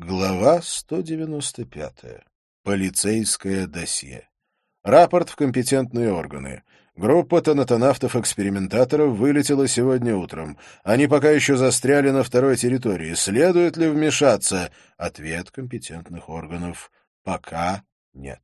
Глава 195. Полицейское досье. Рапорт в компетентные органы. Группа тонатонавтов-экспериментаторов вылетела сегодня утром. Они пока еще застряли на второй территории. Следует ли вмешаться? Ответ компетентных органов. Пока нет.